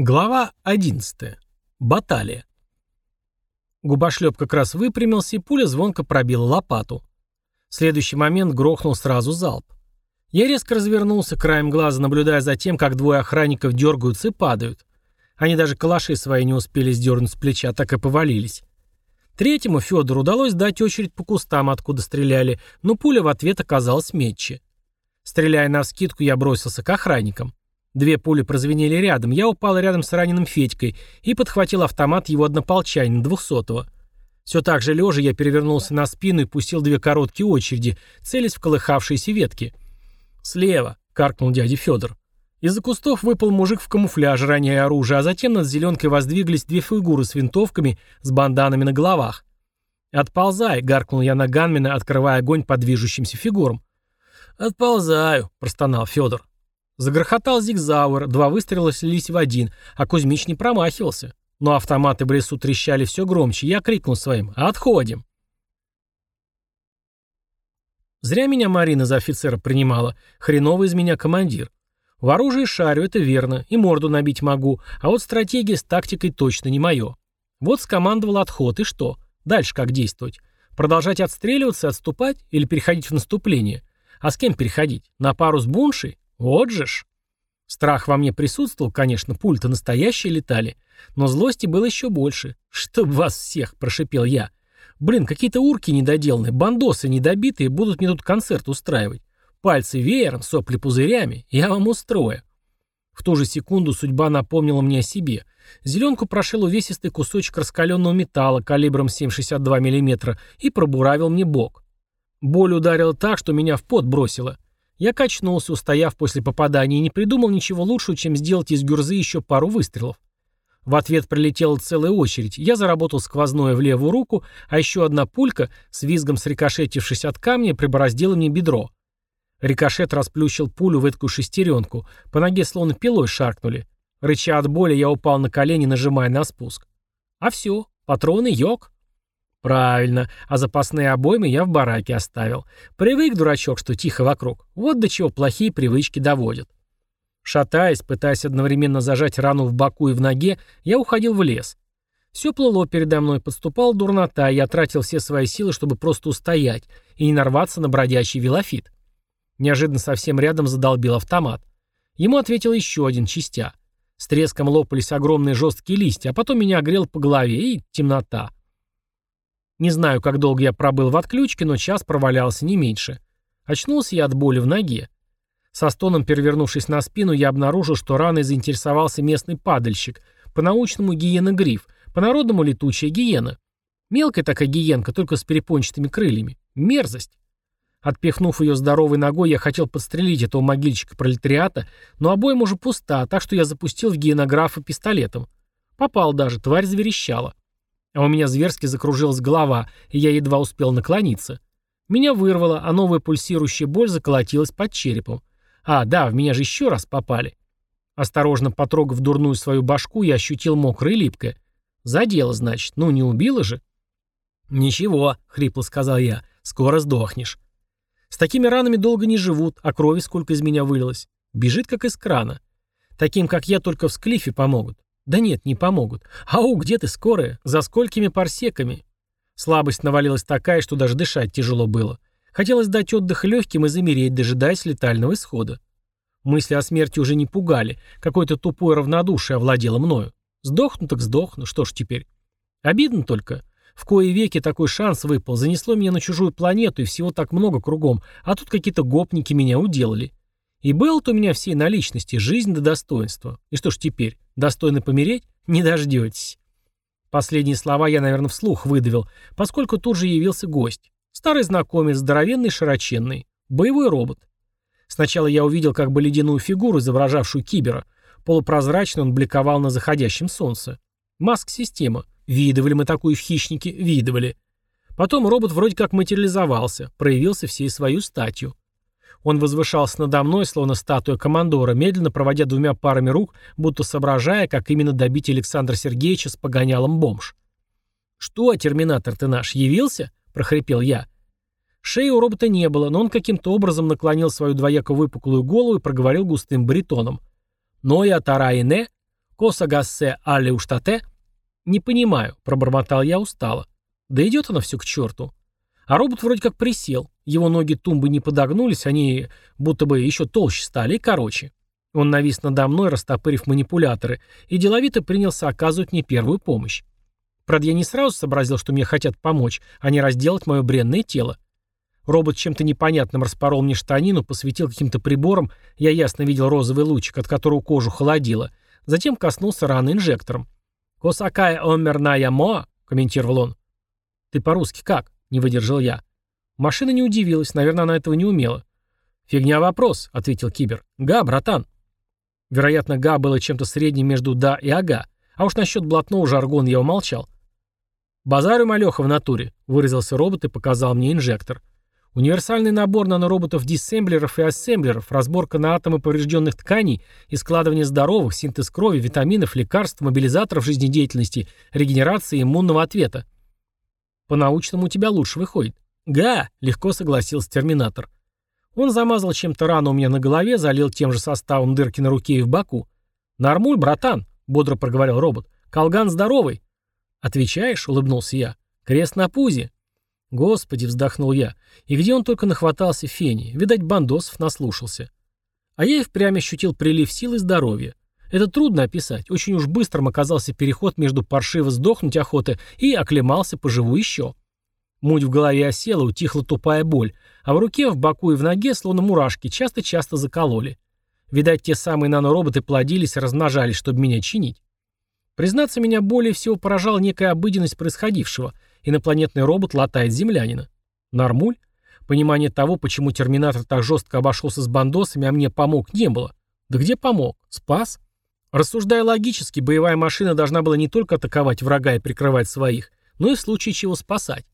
Глава 11. Баталия. Губошлеп как раз выпрямился, и пуля звонко пробила лопату. В следующий момент грохнул сразу залп. Я резко развернулся, краем глаза наблюдая за тем, как двое охранников дергаются и падают. Они даже калаши свои не успели сдернуть с плеча, так и повалились. Третьему, Федору, удалось дать очередь по кустам, откуда стреляли, но пуля в ответ оказалась метче. Стреляя навскидку, я бросился к охранникам. Две пули прозвенели рядом, я упал рядом с раненым Федькой и подхватил автомат его однополчанина, двухсотого. Все так же лежа я перевернулся на спину и пустил две короткие очереди, целясь в колыхавшиеся ветки. «Слева!» — каркнул дядя Федор. Из-за кустов выпал мужик в камуфляже, роняя оружие, а затем над зеленкой воздвиглись две фигуры с винтовками с банданами на головах. «Отползай!» — гаркнул я на Ганмена, открывая огонь по движущимся фигурам. «Отползаю!» — простонал Федор. Загрохотал зигзауэр, два выстрела слились в один, а Кузьмич не промахивался. Но автоматы в лесу трещали все громче, я крикнул своим «Отходим!». Зря меня Марина за офицера принимала, хреновый из меня командир. В оружии шарю, это верно, и морду набить могу, а вот стратегия с тактикой точно не мое. Вот скомандовал отход, и что? Дальше как действовать? Продолжать отстреливаться, отступать или переходить в наступление? А с кем переходить? На пару с Буншей? Вот же ж. Страх во мне присутствовал, конечно, пульты настоящие летали, но злости было еще больше. «Чтоб вас всех!» – прошипел я. «Блин, какие-то урки недоделанные, бандосы недобитые будут мне тут концерт устраивать. Пальцы веером, сопли пузырями. Я вам устрою». В ту же секунду судьба напомнила мне о себе. Зеленку прошил увесистый кусочек раскаленного металла калибром 7,62 мм и пробуравил мне бок. Боль ударила так, что меня в пот бросило. Я качнулся, устояв после попадания, и не придумал ничего лучшего, чем сделать из гюрзы еще пару выстрелов. В ответ прилетела целая очередь. Я заработал сквозное в левую руку, а еще одна пулька, с визгом срикошетившись от камня, прибороздила мне бедро. Рикошет расплющил пулю в эткую шестеренку. По ноге словно пилой шаркнули. Рыча от боли, я упал на колени, нажимая на спуск. А все, патроны йог. Правильно, а запасные обоймы я в бараке оставил. Привык, дурачок, что тихо вокруг. Вот до чего плохие привычки доводят. Шатаясь, пытаясь одновременно зажать рану в боку и в ноге, я уходил в лес. Все плыло передо мной, подступала дурнота, и я тратил все свои силы, чтобы просто устоять и не нарваться на бродячий велофит. Неожиданно совсем рядом задолбил автомат. Ему ответил еще один, частя. С треском лопались огромные жесткие листья, а потом меня огрел по голове, и темнота. Не знаю, как долго я пробыл в отключке, но час провалялся не меньше. Очнулся я от боли в ноге. Со стоном перевернувшись на спину, я обнаружил, что раной заинтересовался местный падальщик, по-научному гиена-гриф, по-народному летучая гиена. Мелкая такая гиенка, только с перепончатыми крыльями. Мерзость. Отпихнув ее здоровой ногой, я хотел подстрелить этого могильщика пролетариата, но обойма уже пуста, так что я запустил в гиенографа пистолетом. Попал даже, тварь заверещала. А у меня зверски закружилась голова, и я едва успел наклониться. Меня вырвало, а новая пульсирующая боль заколотилась под черепом. А, да, в меня же еще раз попали. Осторожно потрогав дурную свою башку, я ощутил мокрое и липкое. Задело, значит. Ну, не убило же? «Ничего», — хрипло сказал я, — «скоро сдохнешь». С такими ранами долго не живут, а крови сколько из меня вылилось. Бежит, как из крана. Таким, как я, только в склифе помогут. Да нет, не помогут. Ау, где ты, скорая? За сколькими парсеками? Слабость навалилась такая, что даже дышать тяжело было. Хотелось дать отдых легким и замереть, дожидаясь летального исхода. Мысли о смерти уже не пугали. Какое-то тупое равнодушие овладело мною. Сдохну так сдохну, что ж теперь? Обидно только. В кои веки такой шанс выпал. Занесло меня на чужую планету, и всего так много кругом. А тут какие-то гопники меня уделали. И было-то у меня всей наличности, жизнь до достоинства. И что ж теперь, достойно помереть? Не дождетесь. Последние слова я, наверное, вслух выдавил, поскольку тут же явился гость. Старый знакомец, здоровенный, широченный. Боевой робот. Сначала я увидел как бы ледяную фигуру, изображавшую кибера. Полупрозрачно он бликовал на заходящем солнце. Маск-система. Видывали мы такую в хищнике? Видывали. Потом робот вроде как материализовался, проявился всей свою статью. Он возвышался надо мной, словно статуя командора, медленно проводя двумя парами рук, будто соображая, как именно добить Александра Сергеевича с погонялом бомж. «Что, терминатор ты наш, явился?» – прохрипел я. Шеи у робота не было, но он каким-то образом наклонил свою двояко выпуклую голову и проговорил густым баритоном. «Но я тараине? Коса гассе але уштате? Не понимаю, пробормотал я устало. Да идет оно все к черту. А робот вроде как присел. Его ноги тумбы не подогнулись, они будто бы еще толще стали и короче. Он навис надо мной, растопырив манипуляторы, и деловито принялся оказывать мне первую помощь. Правда, я не сразу сообразил, что мне хотят помочь, а не разделать мое бренное тело. Робот чем-то непонятным распорол мне штанину, посветил каким-то прибором, я ясно видел розовый лучик, от которого кожу холодило. Затем коснулся раны инжектором. «Косакая омерная моа», — комментировал он. «Ты по-русски как?» — не выдержал я. Машина не удивилась, наверное, она этого не умела. «Фигня вопрос», — ответил Кибер. «Га, братан». Вероятно, «га» было чем-то средним между «да» и «ага». А уж насчет блатного жаргона я умолчал. «Базарю малеха в натуре», — выразился робот и показал мне инжектор. Универсальный набор нанороботов-диссемблеров и ассемблеров, разборка на атомы поврежденных тканей и складывание здоровых, синтез крови, витаминов, лекарств, мобилизаторов жизнедеятельности, регенерации иммунного ответа. По-научному у тебя лучше выходит. Га, легко согласился терминатор. Он замазал чем-то рану у меня на голове, залил тем же составом дырки на руке и в боку. «Нормуль, братан», — бодро проговорил робот. «Колган здоровый». «Отвечаешь?» — улыбнулся я. «Крест на пузе». «Господи!» — вздохнул я. «И где он только нахватался фени? Видать, бандосов наслушался». А я и впрямь ощутил прилив сил и здоровья. Это трудно описать. Очень уж быстрым оказался переход между паршиво сдохнуть охоты и оклемался поживу еще. Муть в голове осела, утихла тупая боль, а в руке, в боку и в ноге, словно мурашки, часто-часто закололи. Видать, те самые нанороботы плодились и размножались, чтобы меня чинить. Признаться, меня более всего поражала некая обыденность происходившего. Инопланетный робот латает землянина. Нормуль? Понимания того, почему Терминатор так жестко обошелся с бандосами, а мне помог, не было. Да где помог? Спас? Рассуждая логически, боевая машина должна была не только атаковать врага и прикрывать своих, но и в случае чего спасать.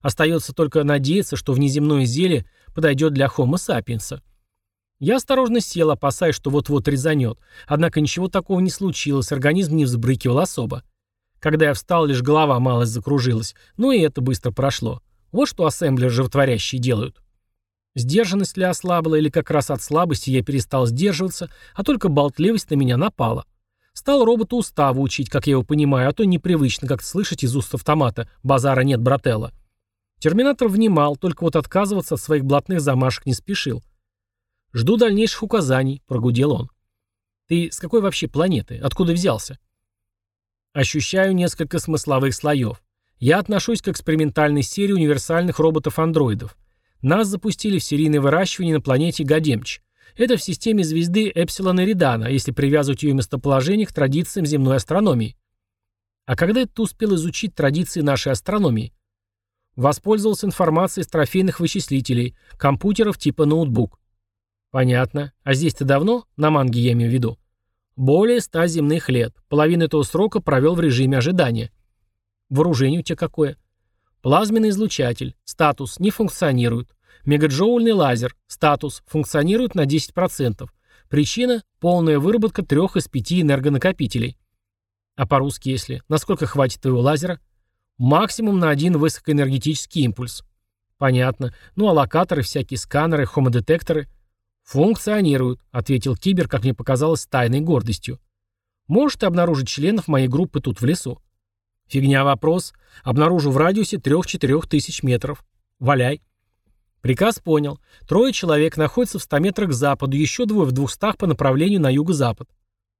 Остается только надеяться, что внеземное зелье подойдет для Homo sapiens. Я осторожно сел, опасаясь, что вот-вот резанет. Однако ничего такого не случилось, организм не взбрыкивал особо. Когда я встал, лишь голова малость закружилась, но и это быстро прошло. Вот что ассемблер животворящие делают. Сдержанность ли ослабла, или как раз от слабости я перестал сдерживаться, а только болтливость на меня напала. Стал роботу уставу учить, как я его понимаю, а то непривычно как-то слышать из уст автомата «базара нет, брателла». Терминатор внимал, только вот отказываться от своих блатных замашек не спешил. «Жду дальнейших указаний», — прогудел он. «Ты с какой вообще планеты? Откуда взялся?» Ощущаю несколько смысловых слоев. Я отношусь к экспериментальной серии универсальных роботов-андроидов. Нас запустили в серийное выращивание на планете Гадемч. Это в системе звезды Эпсилон Эридана, если привязывать ее местоположение к традициям земной астрономии. А когда ты успел изучить традиции нашей астрономии? Воспользовался информацией из трофейных вычислителей, компьютеров типа ноутбук. Понятно. А здесь ты давно? На манге я имею в виду. Более ста земных лет. Половину этого срока провел в режиме ожидания. Вооружение у тебя какое? Плазменный излучатель. Статус. Не функционирует. Мегаджоульный лазер. Статус. Функционирует на 10%. Причина – полная выработка трех из пяти энергонакопителей. А по-русски если? Насколько хватит твоего лазера? Максимум на один высокоэнергетический импульс. Понятно. Ну а локаторы, всякие сканеры, хомодетекторы – «Функционируют», — ответил Кибер, как мне показалось, с тайной гордостью. «Можете обнаружить членов моей группы тут в лесу?» «Фигня вопрос. Обнаружу в радиусе трех-четырех тысяч метров. Валяй». Приказ понял. Трое человек находятся в ста метрах к западу, еще двое в двухстах по направлению на юго-запад.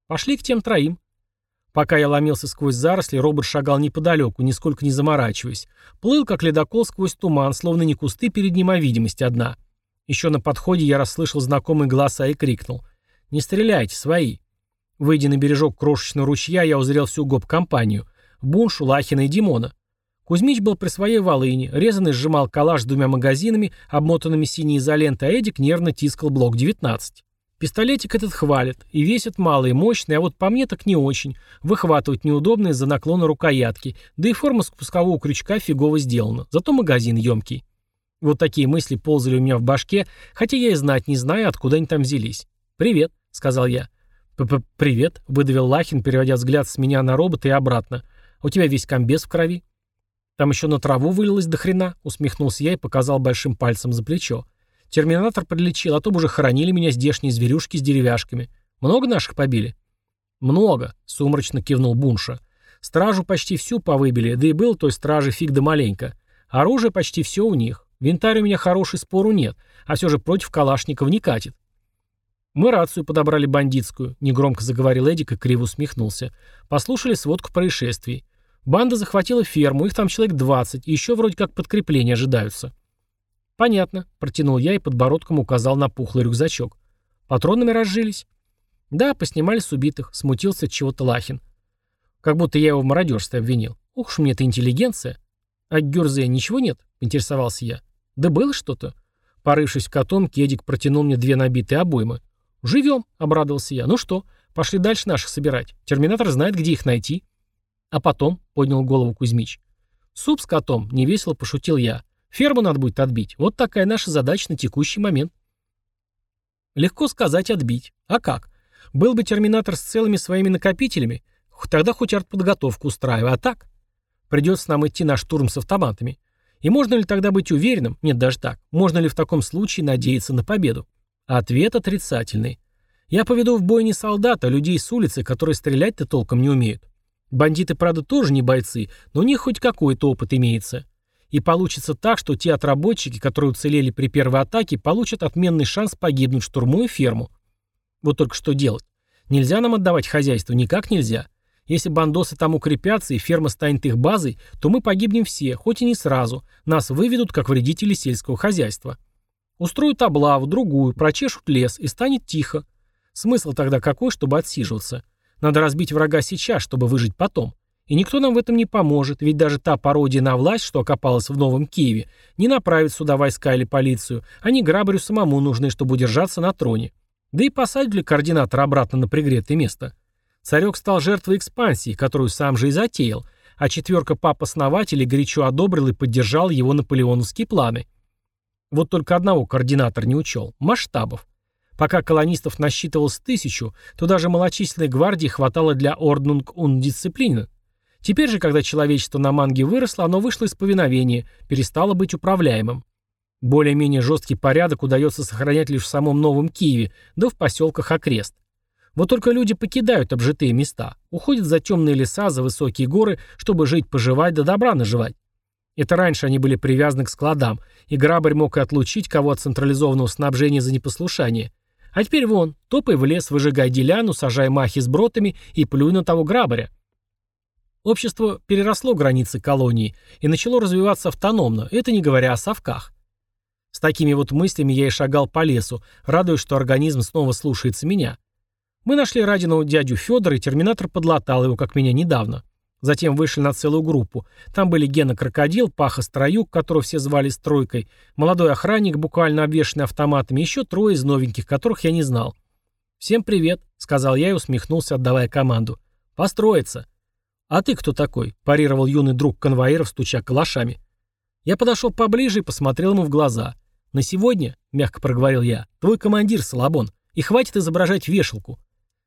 Пошли к тем троим. Пока я ломился сквозь заросли, робот шагал неподалеку, нисколько не заморачиваясь. Плыл, как ледокол сквозь туман, словно не кусты перед ним, а видимость одна — еще на подходе я расслышал знакомые голоса и крикнул. «Не стреляйте, свои!» Выйдя на бережок крошечного ручья, я узрел всю гоп-компанию. Буншу, Лахина и Димона. Кузьмич был при своей волыне, резанный сжимал калаш с двумя магазинами, обмотанными синей изолентой, а Эдик нервно тискал блок 19. Пистолетик этот хвалит, и весит мало и мощный, а вот по мне так не очень. Выхватывать неудобно из-за наклона рукоятки, да и форма спускового крючка фигово сделана, зато магазин емкий. Вот такие мысли ползали у меня в башке, хотя я и знать не знаю, откуда они там взялись. «Привет», — сказал я. П -п «Привет», — выдавил Лахин, переводя взгляд с меня на робота и обратно. «У тебя весь комбез в крови». «Там еще на траву вылилось до хрена», — усмехнулся я и показал большим пальцем за плечо. «Терминатор подлечил, а то бы уже хоронили меня здешние зверюшки с деревяшками. Много наших побили?» «Много», — сумрачно кивнул Бунша. «Стражу почти всю повыбили, да и был той стражи фиг да маленько. Оружие почти все у них. Винтарь у меня хороший, спору нет, а все же против Калашников не катит». «Мы рацию подобрали бандитскую», — негромко заговорил Эдик и криво усмехнулся. «Послушали сводку происшествий. Банда захватила ферму, их там человек 20, и еще вроде как подкрепления ожидаются». «Понятно», — протянул я и подбородком указал на пухлый рюкзачок. «Патронами разжились?» «Да, поснимали с убитых», — смутился от чего-то Лахин. Как будто я его в мародерстве обвинил. Ух уж мне это интеллигенция. А Гюрзе ничего нет? Интересовался я. Да было что-то. Порывшись в котомке, Эдик протянул мне две набитые обоймы. «Живем», — обрадовался я. «Ну что, пошли дальше наших собирать. Терминатор знает, где их найти». «А потом», — поднял голову Кузьмич. «Суп с котом», — невесело пошутил я. «Ферму надо будет отбить. Вот такая наша задача на текущий момент». Легко сказать отбить. А как? Был бы терминатор с целыми своими накопителями, тогда хоть артподготовку устраивай, а так? Придется нам идти на штурм с автоматами. И можно ли тогда быть уверенным, нет даже так, можно ли в таком случае надеяться на победу? Ответ отрицательный. Я поведу в бой не солдата, а людей с улицы, которые стрелять-то толком не умеют. Бандиты, правда, тоже не бойцы, но у них хоть какой-то опыт имеется. И получится так, что те отработчики, которые уцелели при первой атаке, получат отменный шанс погибнуть, штурмуя ферму. Вот только что делать? Нельзя нам отдавать хозяйство, никак нельзя. Если бандосы там укрепятся и ферма станет их базой, то мы погибнем все, хоть и не сразу. Нас выведут как вредители сельского хозяйства. Устроят облаву, другую, прочешут лес, и станет тихо. Смысл тогда какой, чтобы отсиживаться? Надо разбить врага сейчас, чтобы выжить потом. И никто нам в этом не поможет, ведь даже та пародия на власть, что окопалась в Новом Киеве, не направит сюда войска или полицию, они грабарю самому нужны, чтобы удержаться на троне. Да и посадили координатора обратно на пригретое место. Царек стал жертвой экспансии, которую сам же и затеял, а четверка пап-основателей горячо одобрил и поддержал его наполеоновские планы – вот только одного координатор не учел – масштабов. Пока колонистов насчитывалось тысячу, то даже малочисленной гвардии хватало для орднунг ун дисциплины. Теперь же, когда человечество на манге выросло, оно вышло из повиновения, перестало быть управляемым. Более-менее жесткий порядок удается сохранять лишь в самом Новом Киеве, да в поселках окрест. Вот только люди покидают обжитые места, уходят за темные леса, за высокие горы, чтобы жить-поживать да добра наживать. Это раньше они были привязаны к складам, и грабарь мог и отлучить кого от централизованного снабжения за непослушание. А теперь вон, топай в лес, выжигай деляну, сажай махи с бротами и плюй на того грабаря. Общество переросло границы колонии и начало развиваться автономно, это не говоря о совках. С такими вот мыслями я и шагал по лесу, радуясь, что организм снова слушается меня. Мы нашли Радиного дядю Федора, и терминатор подлатал его, как меня недавно. Затем вышли на целую группу. Там были Гена Крокодил, Паха Строюк, которого все звали Стройкой, молодой охранник, буквально обвешанный автоматами, еще трое из новеньких, которых я не знал. «Всем привет», — сказал я и усмехнулся, отдавая команду. «Построиться». «А ты кто такой?» – парировал юный друг конвоиров, стуча калашами. Я подошел поближе и посмотрел ему в глаза. «На сегодня», — мягко проговорил я, — «твой командир, Салабон, и хватит изображать вешалку.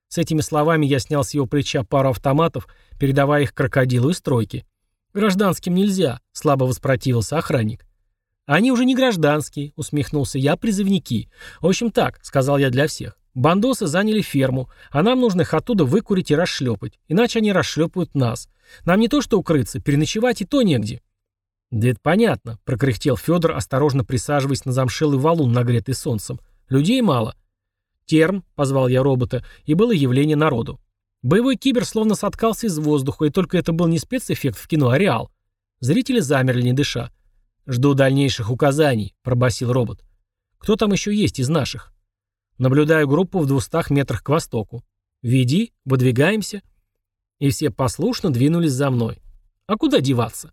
С этими словами я снял с его плеча пару автоматов, передавая их крокодилу из стройки. «Гражданским нельзя», — слабо воспротивился охранник. «Они уже не гражданские», — усмехнулся я, — «призывники. В общем так», — сказал я для всех. «Бандосы заняли ферму, а нам нужно их оттуда выкурить и расшлепать, иначе они расшлепают нас. Нам не то что укрыться, переночевать и то негде». «Да это понятно», — прокряхтел Федор, осторожно присаживаясь на замшелый валун, нагретый солнцем. «Людей мало. «Терм», — позвал я робота, и было явление народу. Боевой кибер словно соткался из воздуха, и только это был не спецэффект в кино, а реал. Зрители замерли, не дыша. «Жду дальнейших указаний», — пробасил робот. «Кто там еще есть из наших?» «Наблюдаю группу в двухстах метрах к востоку. Веди, выдвигаемся». И все послушно двинулись за мной. А куда деваться?